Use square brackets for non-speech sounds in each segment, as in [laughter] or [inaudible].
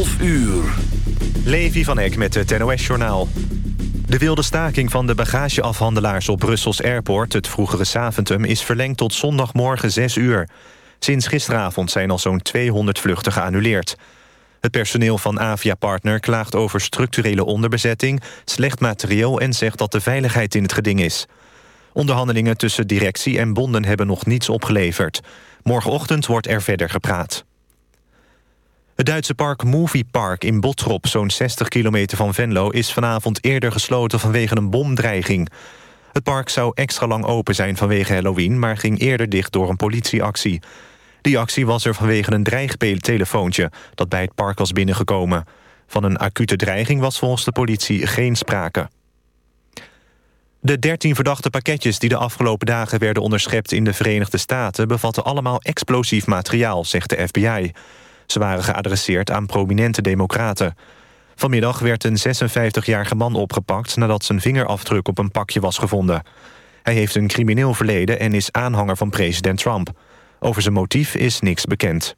12 uur. Levi van Eck met het NOS-journaal. De wilde staking van de bagageafhandelaars op Brussels Airport... het vroegere Saventum, is verlengd tot zondagmorgen 6 uur. Sinds gisteravond zijn al zo'n 200 vluchten geannuleerd. Het personeel van Avia Partner klaagt over structurele onderbezetting... slecht materieel en zegt dat de veiligheid in het geding is. Onderhandelingen tussen directie en bonden hebben nog niets opgeleverd. Morgenochtend wordt er verder gepraat. Het Duitse park Movie Park in Bottrop, zo'n 60 kilometer van Venlo... is vanavond eerder gesloten vanwege een bomdreiging. Het park zou extra lang open zijn vanwege Halloween... maar ging eerder dicht door een politieactie. Die actie was er vanwege een dreigtelefoontje... dat bij het park was binnengekomen. Van een acute dreiging was volgens de politie geen sprake. De 13 verdachte pakketjes die de afgelopen dagen werden onderschept in de Verenigde Staten... bevatten allemaal explosief materiaal, zegt de FBI... Ze waren geadresseerd aan prominente democraten. Vanmiddag werd een 56-jarige man opgepakt... nadat zijn vingerafdruk op een pakje was gevonden. Hij heeft een crimineel verleden en is aanhanger van president Trump. Over zijn motief is niks bekend.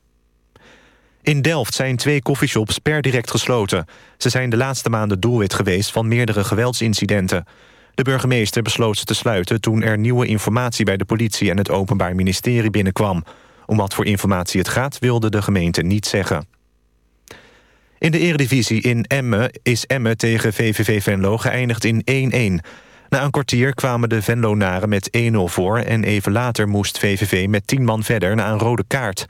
In Delft zijn twee coffeeshops per direct gesloten. Ze zijn de laatste maanden doelwit geweest van meerdere geweldsincidenten. De burgemeester besloot ze te sluiten toen er nieuwe informatie bij de politie en het Openbaar Ministerie binnenkwam. Om wat voor informatie het gaat, wilde de gemeente niet zeggen. In de eredivisie in Emmen is Emmen tegen VVV Venlo geëindigd in 1-1. Na een kwartier kwamen de Venlonaren met 1-0 voor... en even later moest VVV met 10 man verder na een rode kaart.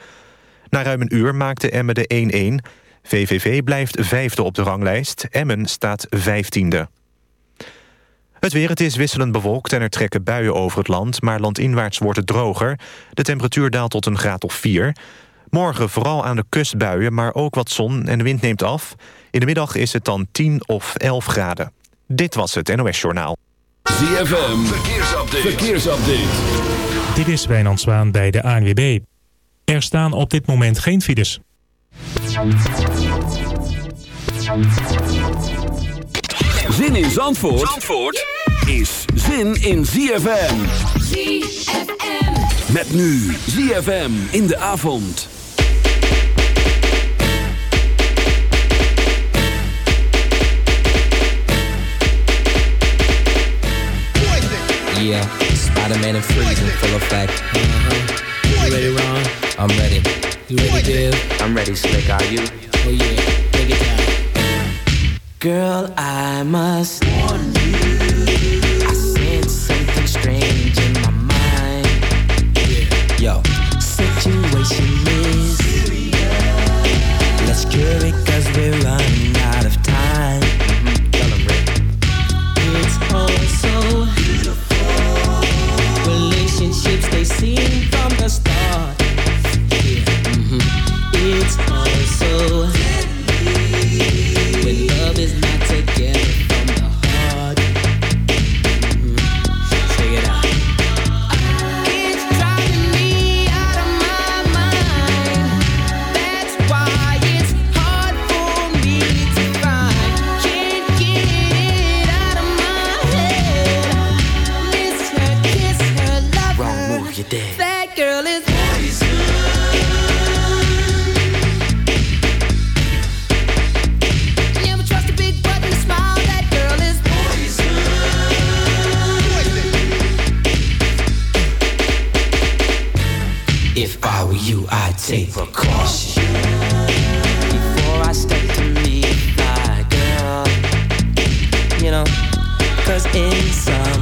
Na ruim een uur maakte Emmen de 1-1. VVV blijft vijfde op de ranglijst. Emmen staat vijftiende. Het weer, het is wisselend bewolkt en er trekken buien over het land... maar landinwaarts wordt het droger. De temperatuur daalt tot een graad of 4. Morgen vooral aan de kust buien, maar ook wat zon en de wind neemt af. In de middag is het dan 10 of 11 graden. Dit was het NOS Journaal. ZFM, verkeersupdate. verkeersupdate. Dit is Wijnand Zwaan bij de ANWB. Er staan op dit moment geen files. Zin in Zandvoort, Zandvoort is zin in ZFM. ZFM. Met nu ZFM in de avond. Yeah, Spider-Man and Freeze in full effect. Uh-huh. You ready, Ron? I'm ready. You ready, Dave? I'm ready, Slick. Are you? Oh yeah, break it down. Girl, I must warn you. I sense something strange in my mind. Yo, situation is Let's cure it cause we're running out of time. Mm-hmm. It's all I you, I'd take precaution. Before I step to meet my girl. You know, cause in some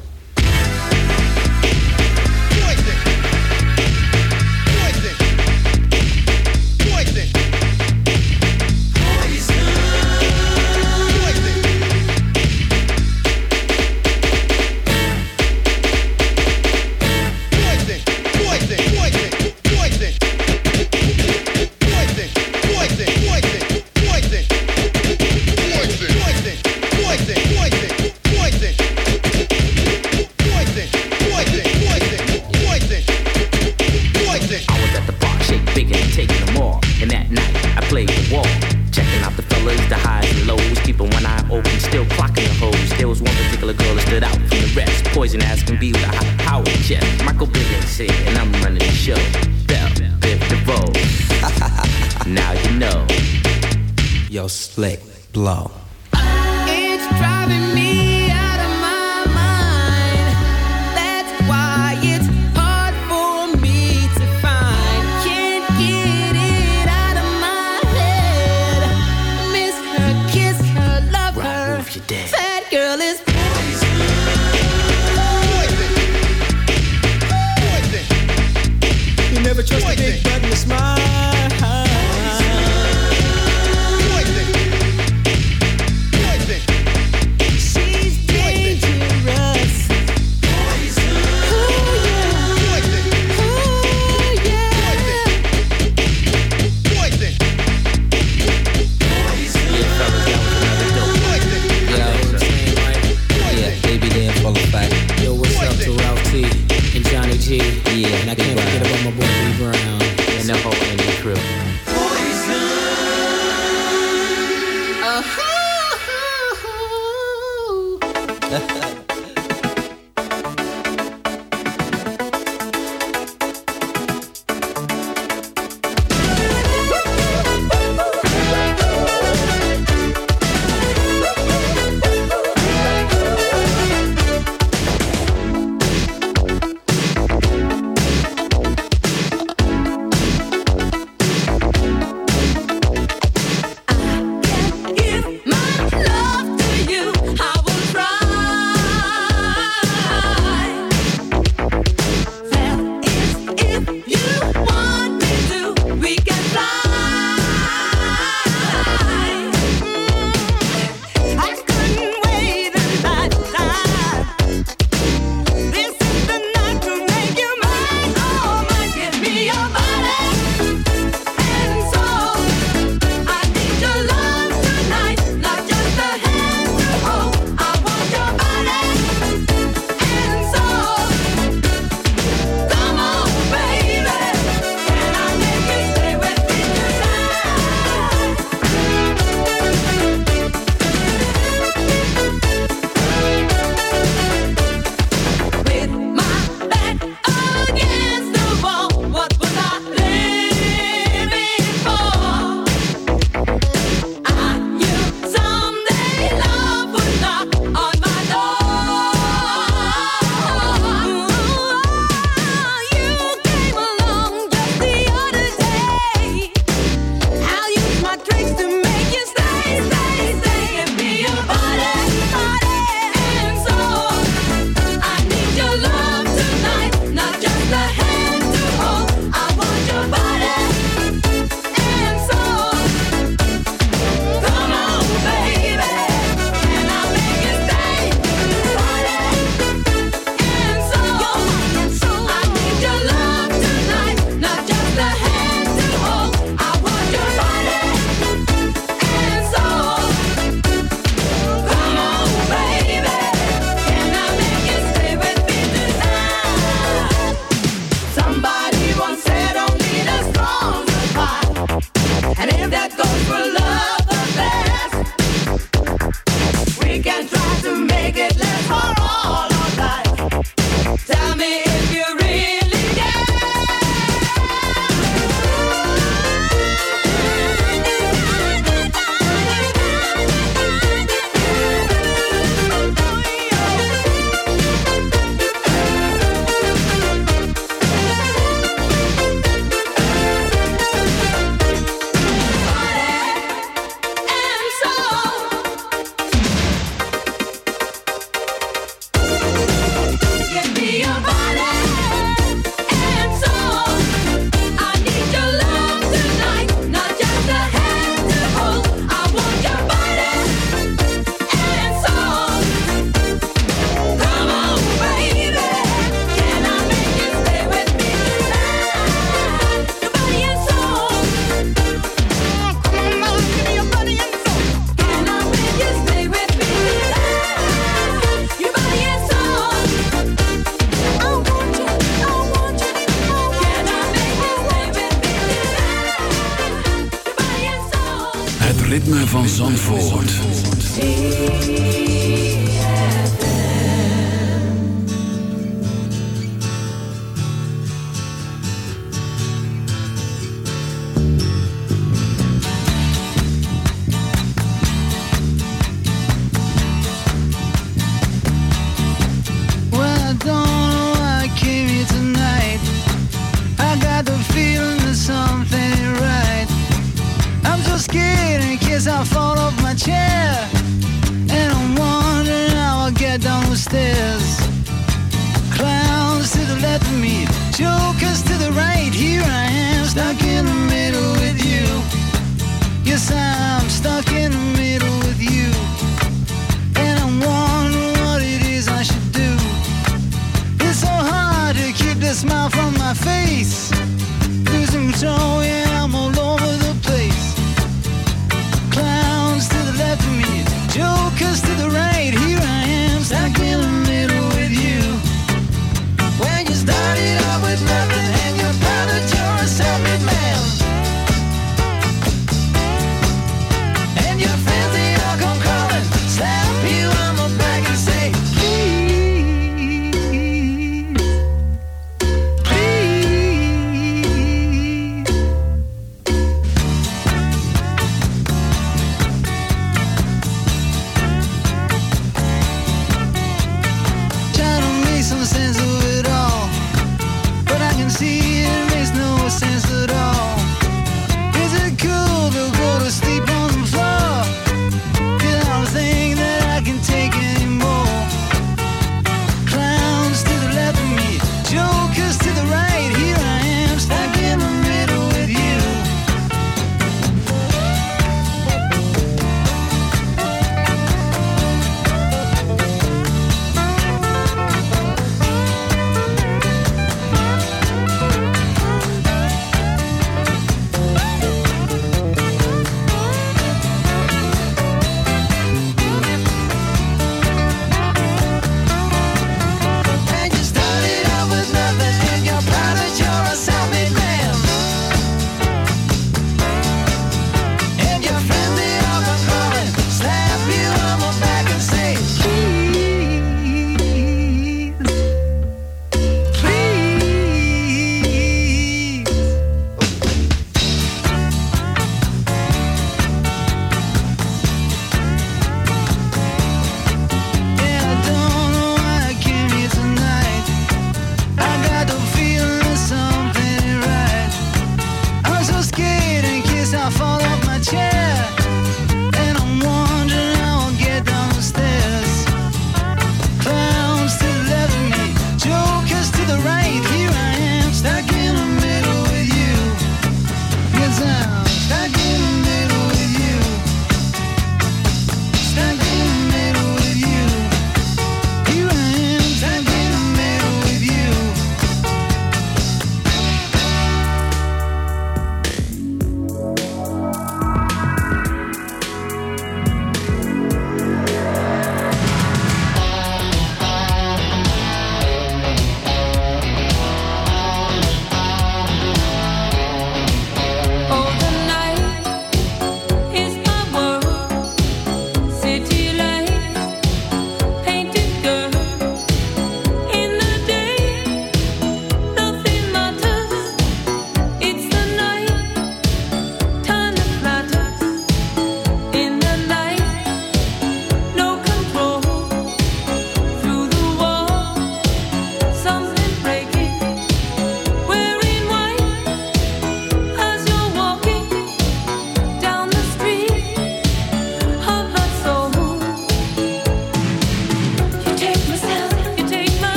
show. [laughs] Now you know. Yo, slick blow. It's driving me. smile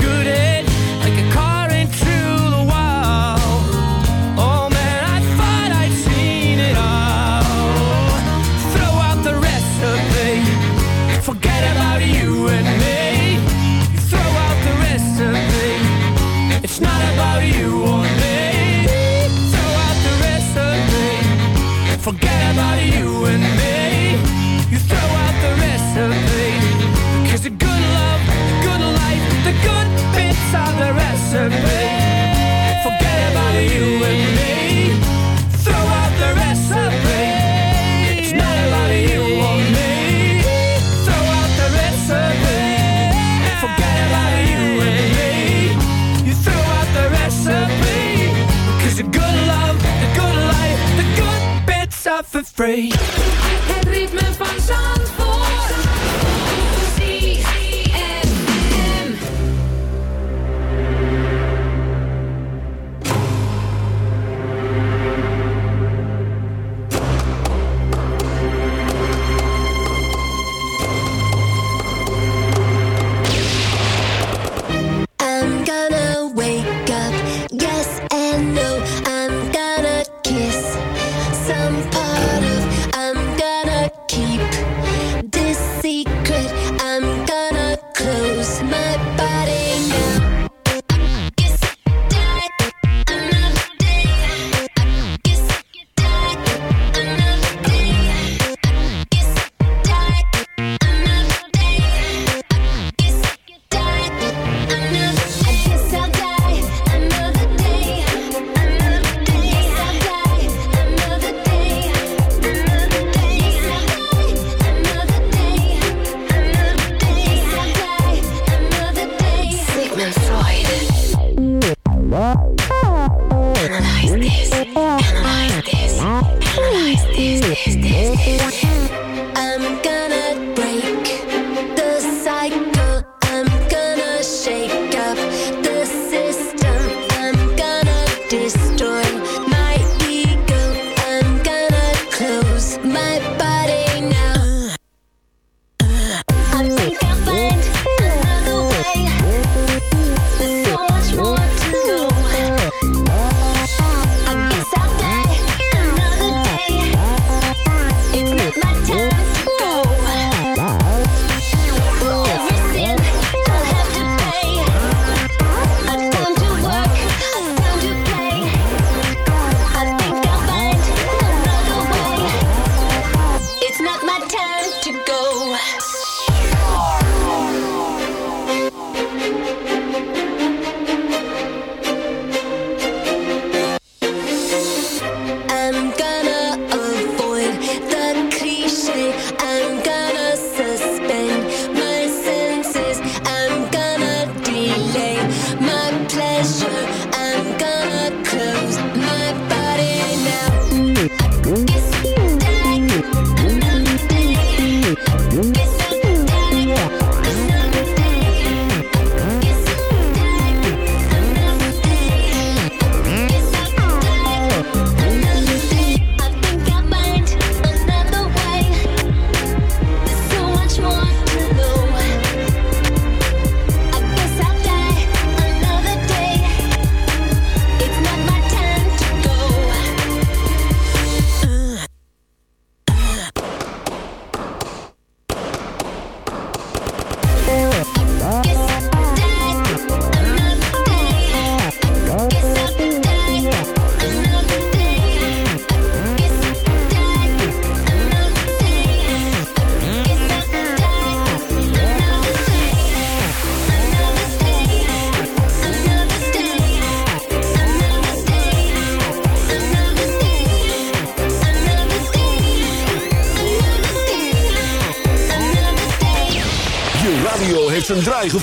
good Forget about you and me. Throw out the recipe. It's not about you or me. Throw out the recipe. Forget about you and me. You throw out the recipe. Cause the good love, the good life, the good bits are for free. Het ritme van zon.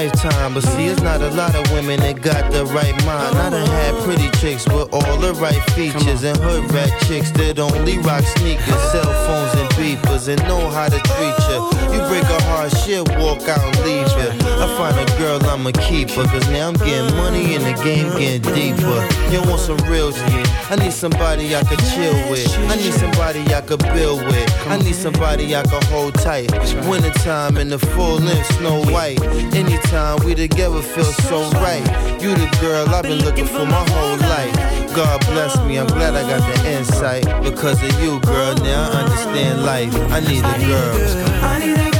lifetime. But see, it's not a lot of women that got the right mind. I done had pretty chicks with all the right features and hood rat chicks that only rock sneakers, cell phones, and beepers and know how to treat ya. You break a heart, shit, walk out and leave ya. I find a girl, I'ma keep her. Cause now I'm getting money and the game getting deeper. You want some real shit? I need somebody I could chill with. I need somebody I could build with. I need somebody I could hold tight. Wintertime in the full length, Snow White. Anytime we together feel so right. You the girl I've been looking for my whole life. God bless me, I'm glad I got the insight. Because of you, girl, now I understand life. I need the girls. I need.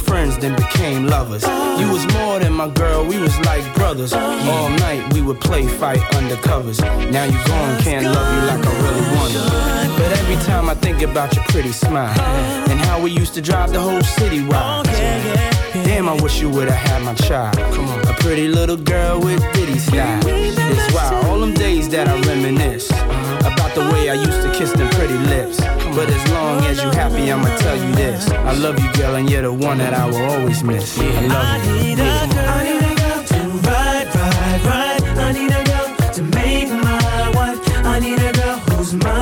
Friends, then became lovers. You was more than my girl, we was like brothers. All night we would play fight under covers. Now you gone, can't love you like I really wanted. But every time I think about your pretty smile and how we used to drive the whole city wild. Damn, I wish you would've had my child. Come on, a pretty little girl with ditty style. It's wild, all them days that I reminisce about the way I used to kiss them pretty lips. But as long as you happy, I'ma tell you this: I love you, girl, and you're the one that I will always miss. I love you. I need a girl to ride, ride, ride. I need a girl to make my wife. I need a girl who's mine,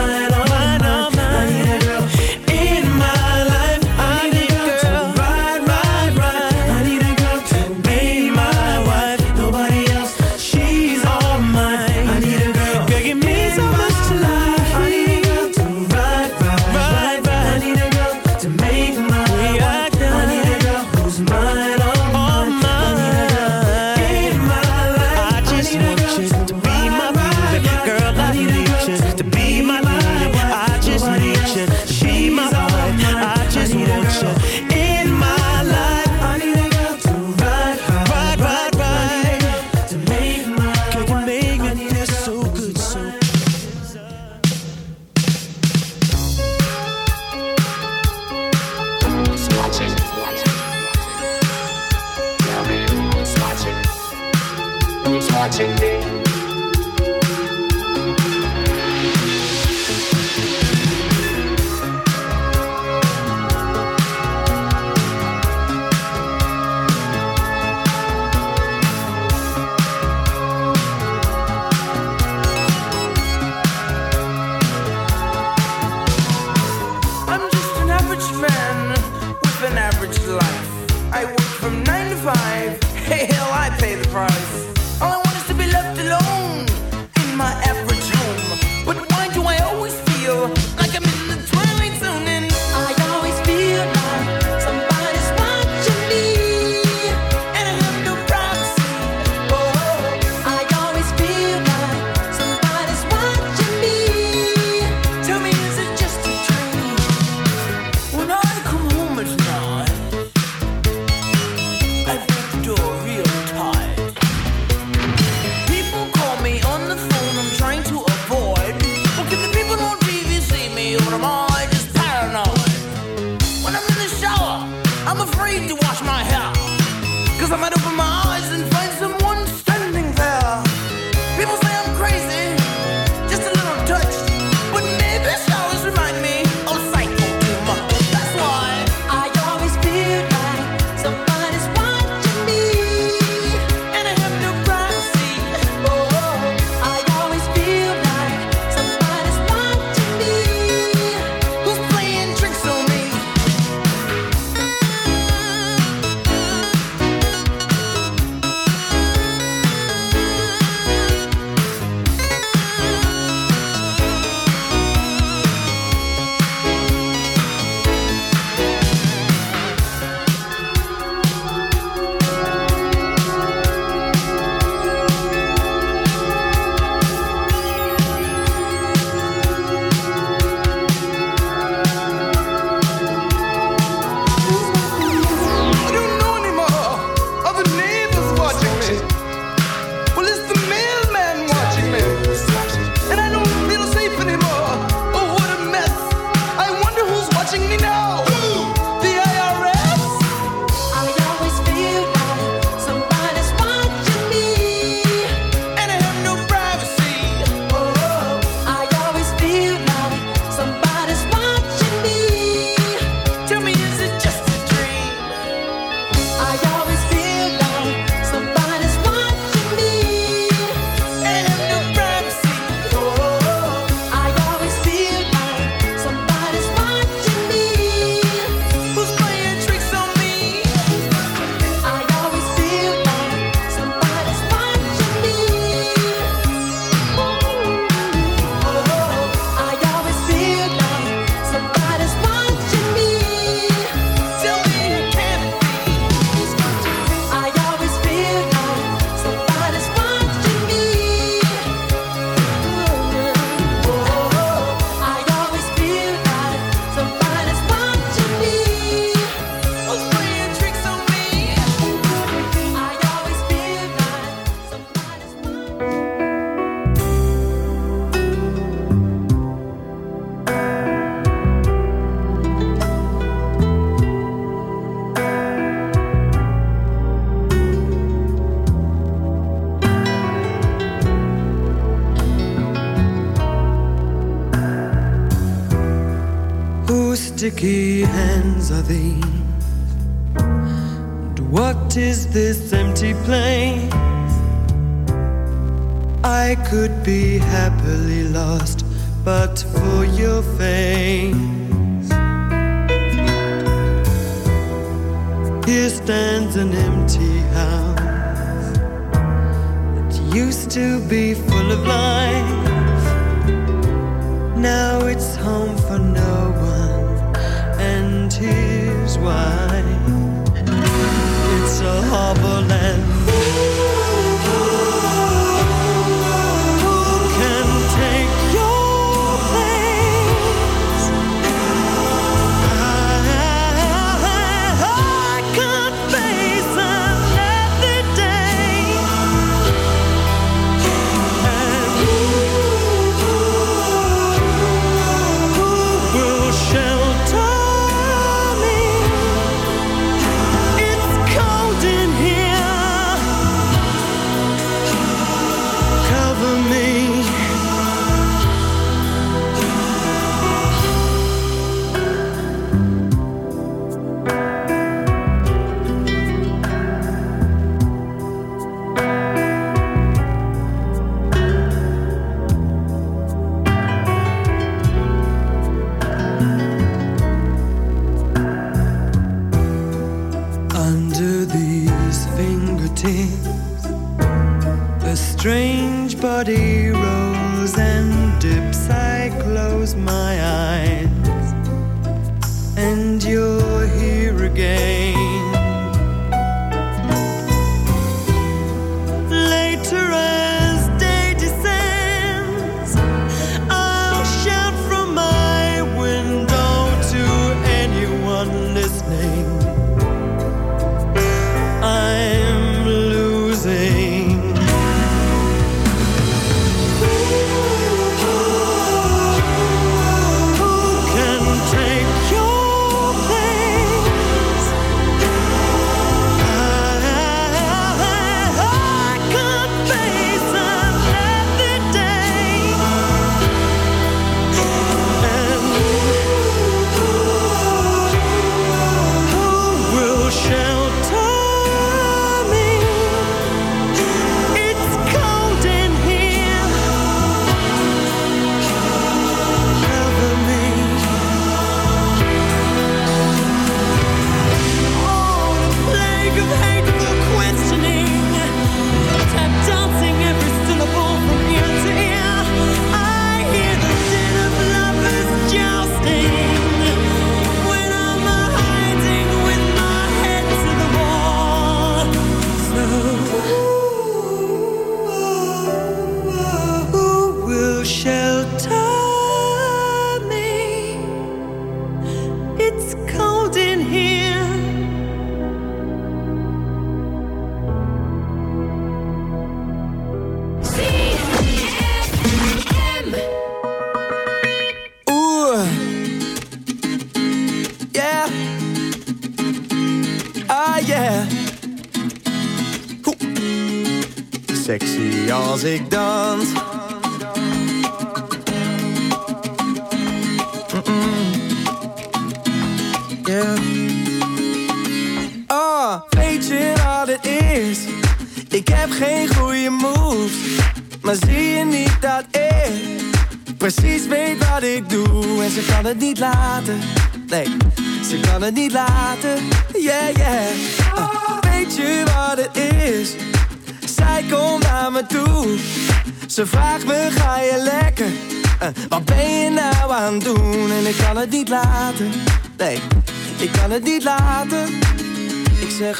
als ik